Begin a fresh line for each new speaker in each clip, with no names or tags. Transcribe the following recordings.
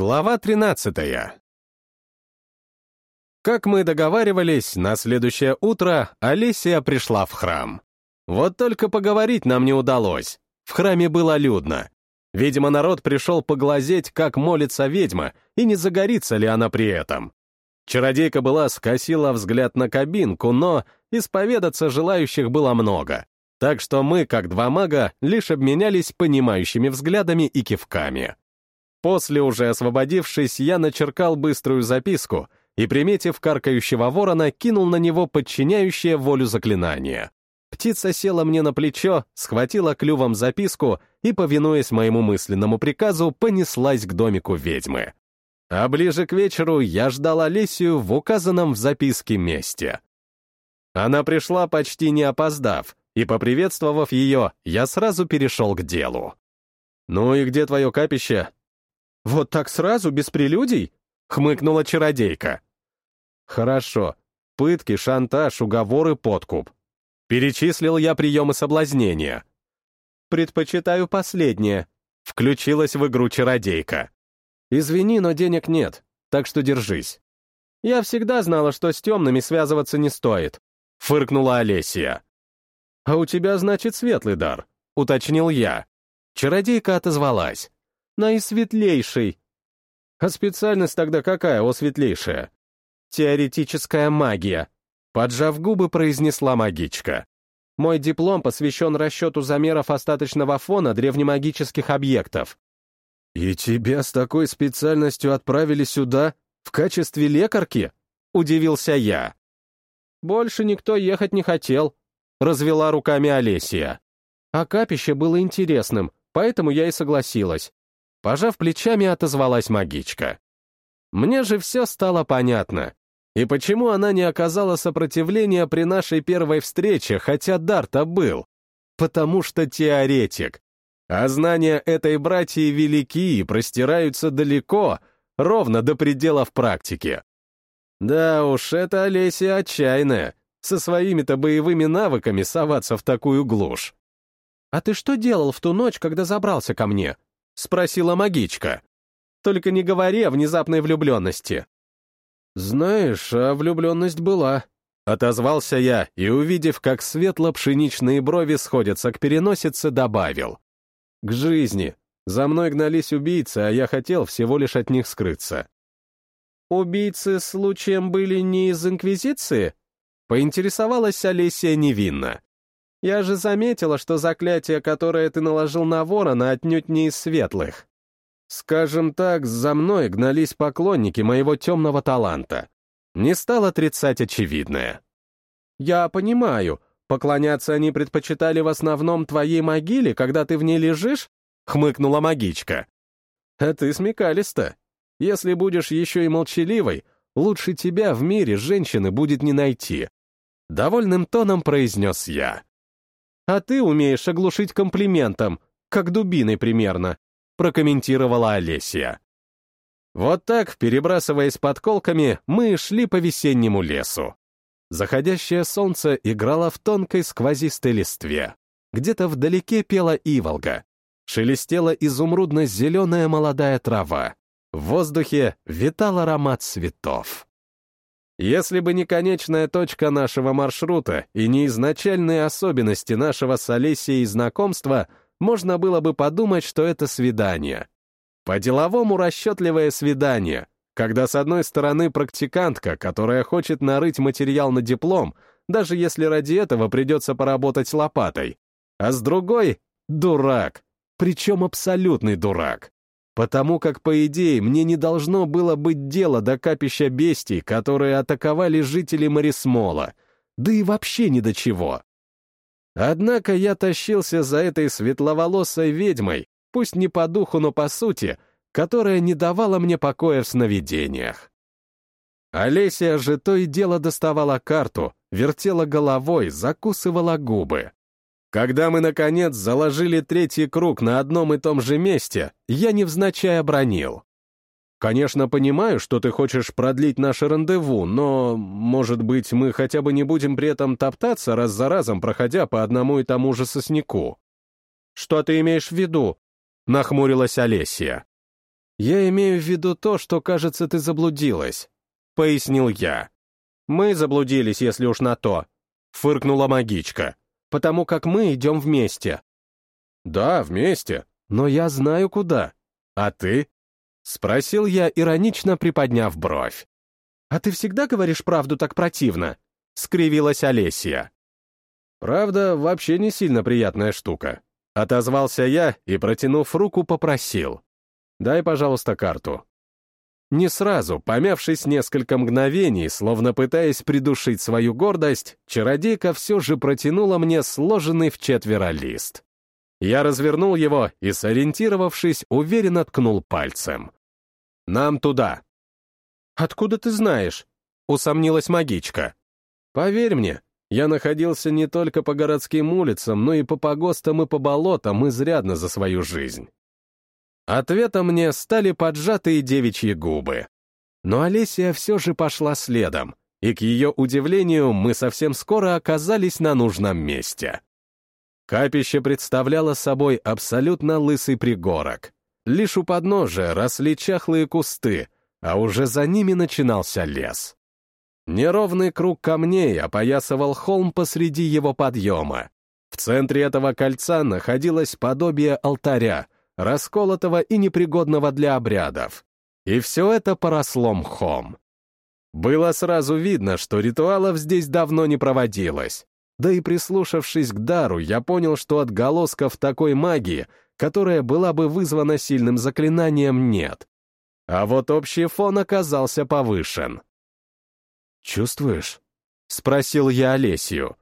Глава 13. Как мы договаривались, на следующее утро Олесия пришла в храм. Вот только поговорить нам не удалось. В храме было людно. Видимо, народ пришел поглазеть, как молится ведьма, и не загорится ли она при этом. Чародейка была скосила взгляд на кабинку, но исповедаться желающих было много. Так что мы, как два мага, лишь обменялись понимающими взглядами и кивками. После, уже освободившись, я начеркал быструю записку и, приметив каркающего ворона, кинул на него подчиняющее волю заклинание. Птица села мне на плечо, схватила клювом записку и, повинуясь моему мысленному приказу, понеслась к домику ведьмы. А ближе к вечеру я ждал Олесию в указанном в записке месте. Она пришла почти не опоздав, и, поприветствовав ее, я сразу перешел к делу. «Ну и где твое капище?»
«Вот так сразу, без прелюдий?»
— хмыкнула чародейка. «Хорошо. Пытки, шантаж, уговоры, подкуп. Перечислил я приемы соблазнения.
«Предпочитаю последнее», — включилась в игру чародейка.
«Извини, но денег нет, так что держись».
«Я всегда знала, что с темными связываться не стоит», —
фыркнула Олесия.
«А у тебя, значит, светлый дар», — уточнил я.
Чародейка отозвалась
наисветлейший.
А специальность тогда какая, о светлейшая?
Теоретическая магия.
Поджав губы, произнесла магичка.
Мой диплом посвящен расчету замеров остаточного фона древнемагических объектов.
«И тебя с такой специальностью отправили сюда, в качестве лекарки?» — удивился я.
«Больше никто ехать не хотел», — развела руками Олесия. «А капище было интересным, поэтому я и согласилась.
Пожав плечами, отозвалась магичка. Мне же все стало понятно. И почему она не оказала сопротивления при нашей первой встрече, хотя дар-то был? Потому что теоретик. А знания этой братьи велики и простираются далеко, ровно до пределов практики. Да уж, это Олеся отчаянная, со своими-то боевыми навыками соваться в такую глушь.
«А ты что делал в ту ночь, когда забрался ко мне?»
— спросила магичка.
«Только не говори о внезапной влюбленности».
«Знаешь, а влюбленность была», — отозвался я и, увидев, как светло-пшеничные брови сходятся к переносице, добавил. «К жизни. За мной гнались убийцы, а я хотел всего лишь от них скрыться».
«Убийцы случаем были не из Инквизиции?»
— поинтересовалась Олеся невинно.
Я же заметила, что заклятие, которое ты наложил на ворона, отнюдь не из светлых.
Скажем так, за мной гнались поклонники моего темного таланта. Не стал отрицать очевидное.
Я понимаю, поклоняться они предпочитали в основном твоей могиле, когда ты в ней лежишь? Хмыкнула магичка.
А ты смекалиста. Если будешь еще и молчаливой, лучше тебя в мире женщины будет не найти. Довольным тоном произнес я.
А ты умеешь оглушить комплиментом, как дубиной примерно», — прокомментировала Олесия.
Вот так, перебрасываясь подколками, мы шли по весеннему лесу. Заходящее солнце играло в тонкой сквозистой листве. Где-то вдалеке пела иволга. Шелестела изумрудно-зеленая молодая трава. В воздухе витал аромат цветов. Если бы не конечная точка нашего маршрута и не изначальные особенности нашего с Олесией знакомства, можно было бы подумать, что это свидание. По-деловому расчетливое свидание, когда с одной стороны практикантка, которая хочет нарыть материал на диплом, даже если ради этого придется поработать лопатой, а с другой — дурак, причем абсолютный дурак потому как, по идее, мне не должно было быть дела до капища бестий, которые атаковали жители Марисмола, да и вообще ни до чего. Однако я тащился за этой светловолосой ведьмой, пусть не по духу, но по сути, которая не давала мне покоя в сновидениях. Олеся же то и дело доставала карту, вертела головой, закусывала губы. Когда мы, наконец, заложили третий круг на одном и том же месте, я невзначай обронил. Конечно, понимаю, что ты хочешь продлить наше рандеву, но, может быть, мы хотя бы не будем при этом топтаться раз за разом, проходя по одному и тому же сосняку.
Что ты имеешь в виду?
Нахмурилась Олесия. «Я имею в виду то, что, кажется, ты заблудилась», — пояснил я.
«Мы заблудились, если уж на то», — фыркнула магичка, «потому как мы идем вместе».
«Да, вместе, но я знаю куда. А ты?» — спросил я, иронично приподняв бровь.
«А ты всегда говоришь правду так противно?» — скривилась Олесия.
«Правда, вообще не сильно приятная штука», — отозвался я и, протянув руку, попросил. Дай, пожалуйста, карту». Не сразу, помявшись несколько мгновений, словно пытаясь придушить свою гордость, чародейка все же протянула мне сложенный в четверо лист. Я развернул его и, сориентировавшись, уверенно ткнул пальцем. «Нам туда».
«Откуда ты знаешь?» — усомнилась магичка.
«Поверь мне, я находился не только по городским улицам, но и по погостам и по болотам изрядно за свою жизнь. Ответом мне стали поджатые девичьи губы. Но Олесия все же пошла следом, и, к ее удивлению, мы совсем скоро оказались на нужном месте. Капище представляло собой абсолютно лысый пригорок. Лишь у подножия росли чахлые кусты, а уже за ними начинался лес. Неровный круг камней опоясывал холм посреди его подъема. В центре этого кольца находилось подобие алтаря — расколотого и непригодного для обрядов. И все это поросло мхом. Было сразу видно, что ритуалов здесь давно не проводилось. Да и прислушавшись к дару, я понял, что отголосков такой магии, которая была бы вызвана сильным заклинанием, нет. А вот общий фон оказался повышен. «Чувствуешь?» — спросил я Олесию.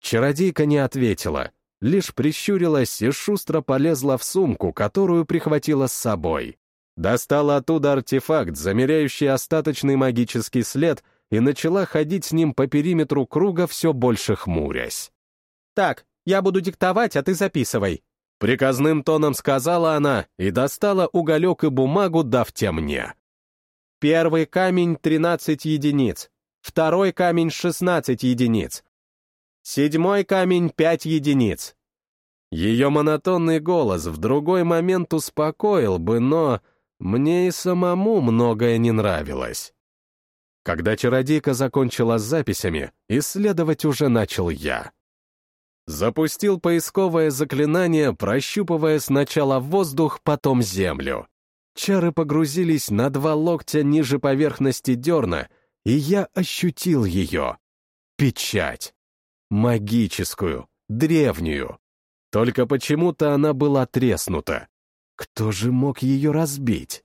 Чародейка не ответила, лишь прищурилась и шустро полезла в сумку, которую прихватила с собой. Достала оттуда артефакт, замеряющий остаточный магический след, и начала ходить с ним по периметру круга, все больше хмурясь.
«Так, я буду диктовать, а ты записывай», —
приказным тоном сказала она и достала уголек и бумагу, дав те мне.
«Первый камень — 13 единиц, второй камень — 16 единиц, Седьмой камень — пять единиц.
Ее монотонный голос в другой момент успокоил бы, но мне и самому многое не нравилось. Когда чародейка закончила с записями, исследовать уже начал я. Запустил поисковое заклинание, прощупывая сначала воздух, потом землю. Чары погрузились на два локтя ниже поверхности дерна, и я ощутил ее. Печать магическую, древнюю. Только почему-то она была треснута. Кто же мог ее разбить?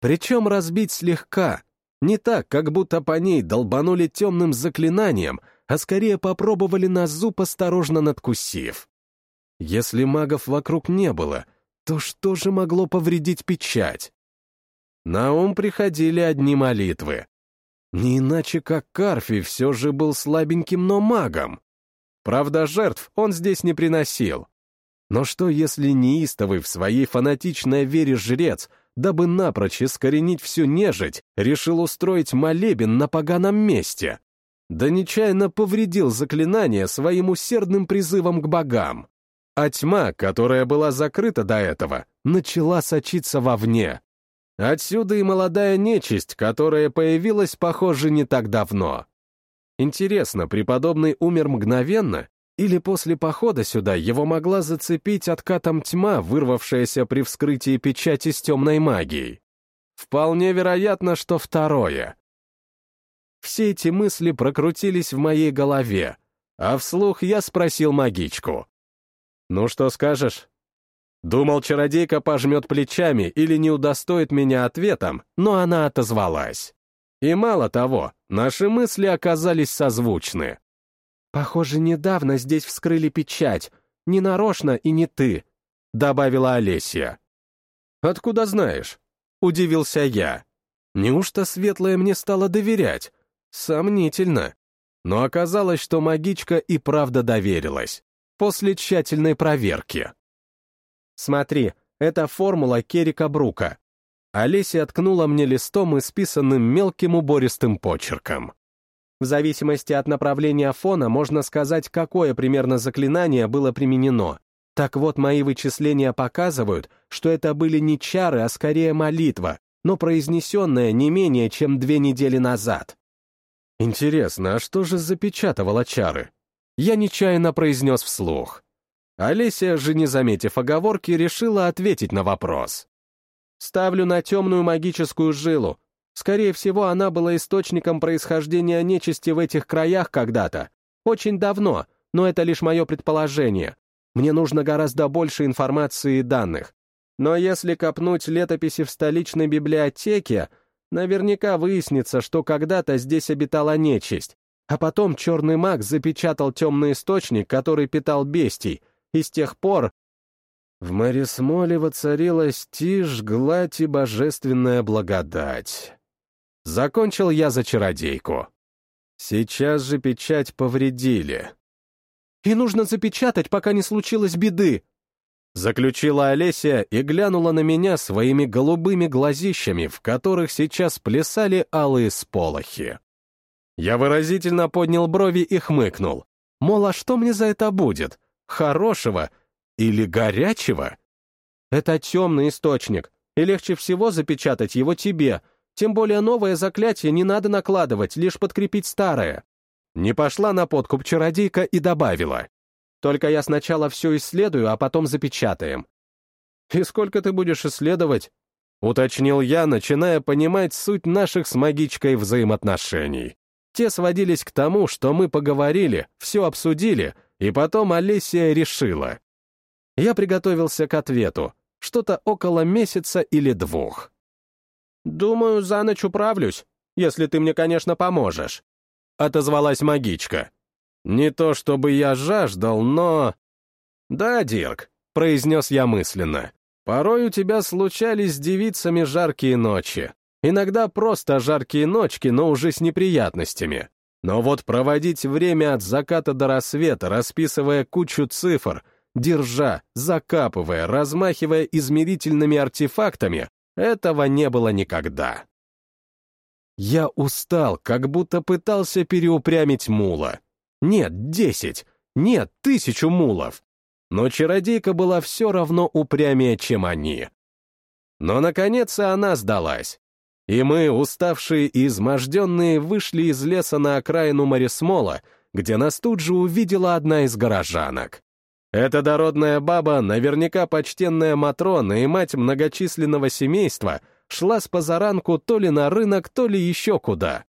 Причем разбить слегка, не так, как будто по ней долбанули темным заклинанием, а скорее попробовали на зуб, осторожно надкусив. Если магов вокруг не было, то что же могло повредить печать? На ум приходили одни молитвы. Не иначе, как Карфи все же был слабеньким, но магом. Правда, жертв он здесь не приносил. Но что, если неистовый в своей фанатичной вере жрец, дабы напрочь искоренить всю нежить, решил устроить молебен на поганом месте? Да нечаянно повредил заклинание своим усердным призывом к богам. А тьма, которая была закрыта до этого, начала сочиться вовне. Отсюда и молодая нечисть, которая появилась, похоже, не так давно. Интересно, преподобный умер мгновенно, или после похода сюда его могла зацепить откатом тьма, вырвавшаяся при вскрытии печати с темной магией? Вполне вероятно, что второе. Все эти мысли прокрутились в моей голове, а вслух я спросил магичку. «Ну что скажешь?» Думал, чародейка пожмет плечами или не удостоит меня ответом, но она отозвалась. И мало того, наши мысли оказались созвучны.
«Похоже, недавно здесь вскрыли печать. Не нарочно и не ты», — добавила Олеся.
«Откуда знаешь?» — удивился я. «Неужто Светлая мне стала доверять? Сомнительно». Но оказалось, что магичка и правда доверилась. После тщательной проверки.
«Смотри, это формула Керика Брука.
Олеся откнула мне листом, исписанным мелким убористым почерком.
В зависимости от направления фона можно сказать, какое примерно заклинание было применено. Так вот, мои вычисления показывают, что это были не чары, а скорее молитва, но произнесенная не менее чем две недели назад.
Интересно, а что же запечатывало чары? Я нечаянно произнес вслух. Олеся же, не заметив оговорки, решила ответить на вопрос.
Ставлю на темную магическую жилу. Скорее всего, она была источником происхождения нечисти в этих краях когда-то. Очень давно, но это лишь мое предположение. Мне нужно гораздо больше информации и данных. Но если копнуть летописи в столичной библиотеке, наверняка выяснится, что когда-то здесь обитала нечисть, а потом черный маг запечатал темный источник, который питал бестий, и с тех пор...
В Марисмоле воцарилась тишь, гладь и божественная благодать. Закончил я за чародейку. Сейчас же печать повредили.
«И нужно запечатать, пока не случилось беды»,
Заключила Олеся и глянула на меня своими голубыми глазищами, в которых сейчас плясали алые сполохи. Я выразительно поднял брови и хмыкнул. Мол, а что мне за это будет? Хорошего или горячего?
Это темный источник, и легче всего запечатать его тебе, тем более новое заклятие не надо накладывать, лишь подкрепить старое.
Не пошла на подкуп чародейка и добавила.
Только я сначала все исследую, а потом запечатаем.
«И сколько ты будешь исследовать?» — уточнил я, начиная понимать суть наших с магичкой взаимоотношений. Те сводились к тому, что мы поговорили, все обсудили, и потом Олесия решила. Я приготовился к ответу. Что-то около месяца или двух.
«Думаю, за ночь управлюсь, если ты мне, конечно, поможешь», — отозвалась магичка.
Не то чтобы я жаждал, но... Да, Дирк, произнес я мысленно. Порой у тебя случались с девицами жаркие ночи. Иногда просто жаркие ночки, но уже с неприятностями. Но вот проводить время от заката до рассвета, расписывая кучу цифр, держа, закапывая, размахивая измерительными артефактами, этого не было никогда. Я устал, как будто пытался переупрямить мула. Нет, десять. Нет, тысячу мулов. Но чародейка была все равно упрямее, чем они. Но, наконец, она сдалась. И мы, уставшие и изможденные, вышли из леса на окраину Морисмола, где нас тут же увидела одна из горожанок. Эта дородная баба, наверняка почтенная Матрона и мать многочисленного семейства, шла с позаранку то ли на рынок, то ли еще куда.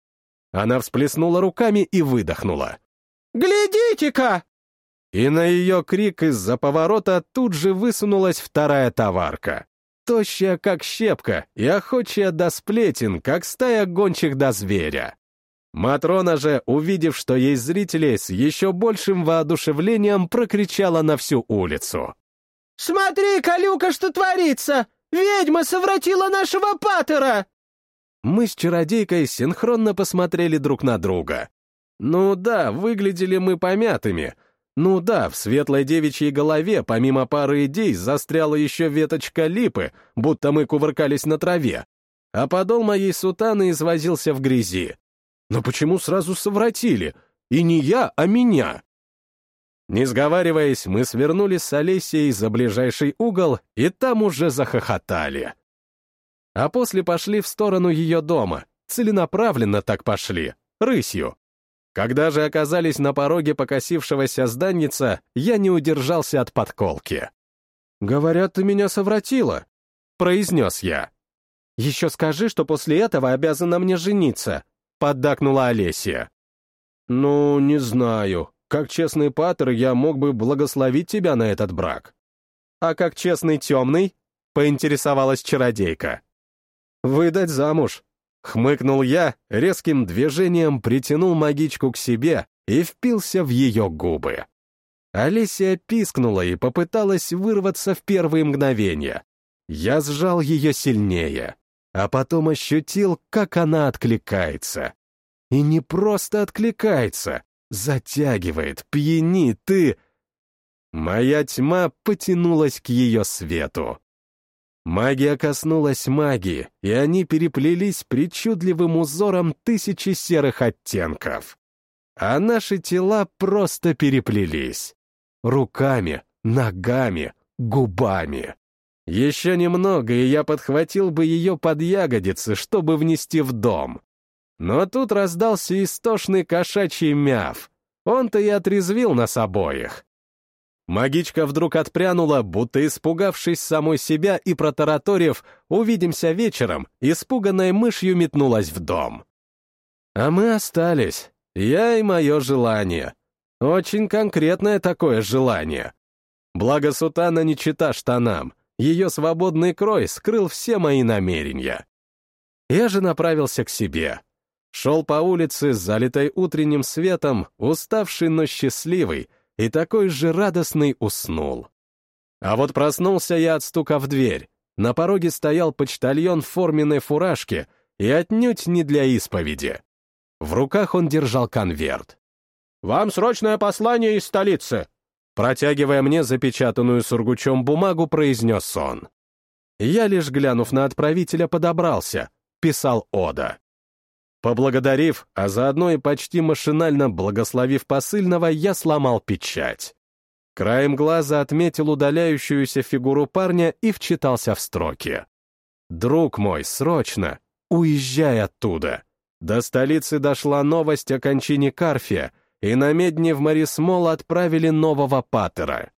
Она всплеснула руками и выдохнула.
«Глядите-ка!»
И на ее крик из-за поворота тут же высунулась вторая товарка. Тощая, как щепка, и охочая до сплетен, как стая гончих до зверя. Матрона же, увидев, что есть зрители, с еще большим воодушевлением прокричала на всю улицу.
«Смотри, Калюка, что творится! Ведьма совратила нашего патера!»
Мы с чародейкой синхронно посмотрели друг на друга. Ну да, выглядели мы помятыми. Ну да, в светлой девичьей голове помимо пары идей застряла еще веточка липы, будто мы кувыркались на траве. А подол моей сутаны извозился в грязи. Но почему сразу совратили? И не я, а меня. Не сговариваясь, мы свернули с Олесей за ближайший угол, и там уже захохотали. А после пошли в сторону ее дома, целенаправленно так пошли, рысью. Когда же оказались на пороге покосившегося зданница, я не удержался от подколки.
«Говорят, ты меня совратила», —
произнес я.
«Еще скажи, что после этого обязана мне жениться», — поддакнула Олеся.
«Ну, не знаю. Как честный патер я мог бы благословить тебя на этот брак».
«А как честный темный?» — поинтересовалась чародейка.
«Выдать замуж», Хмыкнул я, резким движением притянул магичку к себе и впился в ее губы. Алисия пискнула и попыталась вырваться в первые мгновения. Я сжал ее сильнее, а потом ощутил, как она откликается. И не просто откликается, затягивает, пьянит и... Моя тьма потянулась к ее свету. Магия коснулась магии, и они переплелись причудливым узором тысячи серых оттенков. А наши тела просто переплелись. Руками, ногами, губами. Еще немного, и я подхватил бы ее под ягодицы, чтобы внести в дом. Но тут раздался истошный кошачий мяв. Он-то и отрезвил нас обоих. Магичка вдруг отпрянула, будто испугавшись самой себя и протараторив «Увидимся вечером», испуганной мышью метнулась в дом. А мы остались, я и мое желание. Очень конкретное такое желание. Благо сутана не чита штанам, ее свободный крой скрыл все мои намерения. Я же направился к себе. Шел по улице, залитой утренним светом, уставший, но счастливый, и такой же радостный уснул. А вот проснулся я от стука в дверь. На пороге стоял почтальон в форменной фуражке и отнюдь не для исповеди. В руках он держал конверт. «Вам срочное послание из столицы!» Протягивая мне запечатанную сургучом бумагу, произнес он. Я лишь глянув на отправителя, подобрался. Писал Ода. Поблагодарив, а заодно и почти машинально благословив посыльного, я сломал печать. Краем глаза отметил удаляющуюся фигуру парня и вчитался в строки. «Друг мой, срочно! Уезжай оттуда!» До столицы дошла новость о кончине Карфия, и на медне в Марисмол отправили нового патера.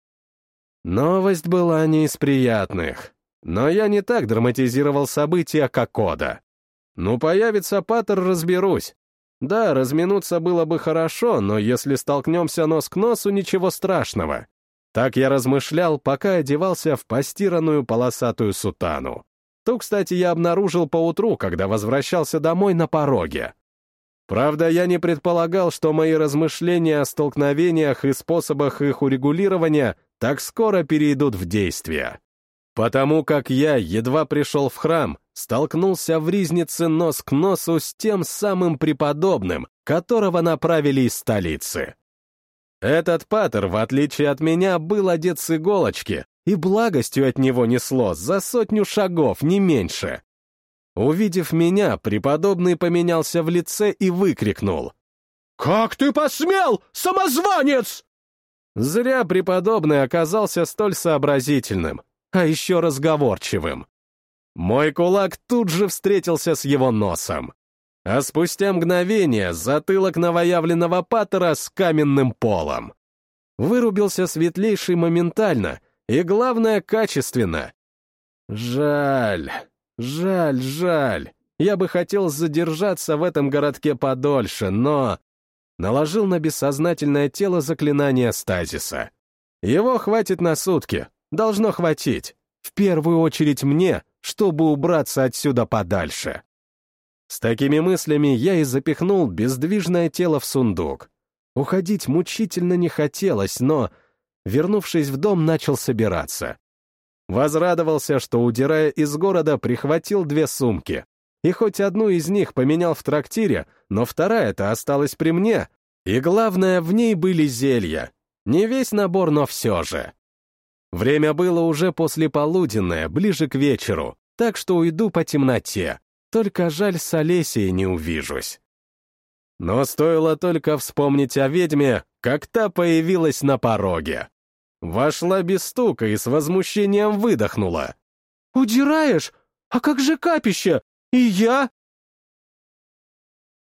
Новость была не из приятных, но я не так драматизировал события, как Ода. Ну, появится Паттер, разберусь. Да, разминуться было бы хорошо, но если столкнемся нос к носу, ничего страшного. Так я размышлял, пока одевался в постиранную полосатую сутану. Ту, кстати, я обнаружил поутру, когда возвращался домой на пороге. Правда, я не предполагал, что мои размышления о столкновениях и способах их урегулирования так скоро перейдут в действие. Потому как я едва пришел в храм, столкнулся в ризнице нос к носу с тем самым преподобным, которого направили из столицы. Этот патер, в отличие от меня, был одет с иголочки, и благостью от него несло за сотню шагов, не меньше. Увидев меня, преподобный поменялся в лице и выкрикнул. «Как ты посмел, самозванец!» Зря преподобный оказался столь сообразительным, а еще разговорчивым. Мой кулак тут же встретился с его носом. А спустя мгновение затылок новоявленного паттера с каменным полом. Вырубился светлейший моментально и, главное, качественно. Жаль, жаль, жаль. Я бы хотел задержаться в этом городке подольше, но... Наложил на бессознательное тело заклинание стазиса. Его хватит на сутки, должно хватить. В первую очередь мне, чтобы убраться отсюда подальше. С такими мыслями я и запихнул бездвижное тело в сундук. Уходить мучительно не хотелось, но, вернувшись в дом, начал собираться. Возрадовался, что, удирая из города, прихватил две сумки. И хоть одну из них поменял в трактире, но вторая-то осталась при мне. И главное, в ней были зелья. Не весь набор, но все же. Время было уже послеполуденное, ближе к вечеру, так что уйду по темноте. Только жаль, с Олесей не увижусь. Но стоило только вспомнить о ведьме, как та появилась на пороге. Вошла без стука и с возмущением выдохнула. «Удираешь? А как же капище? И я?»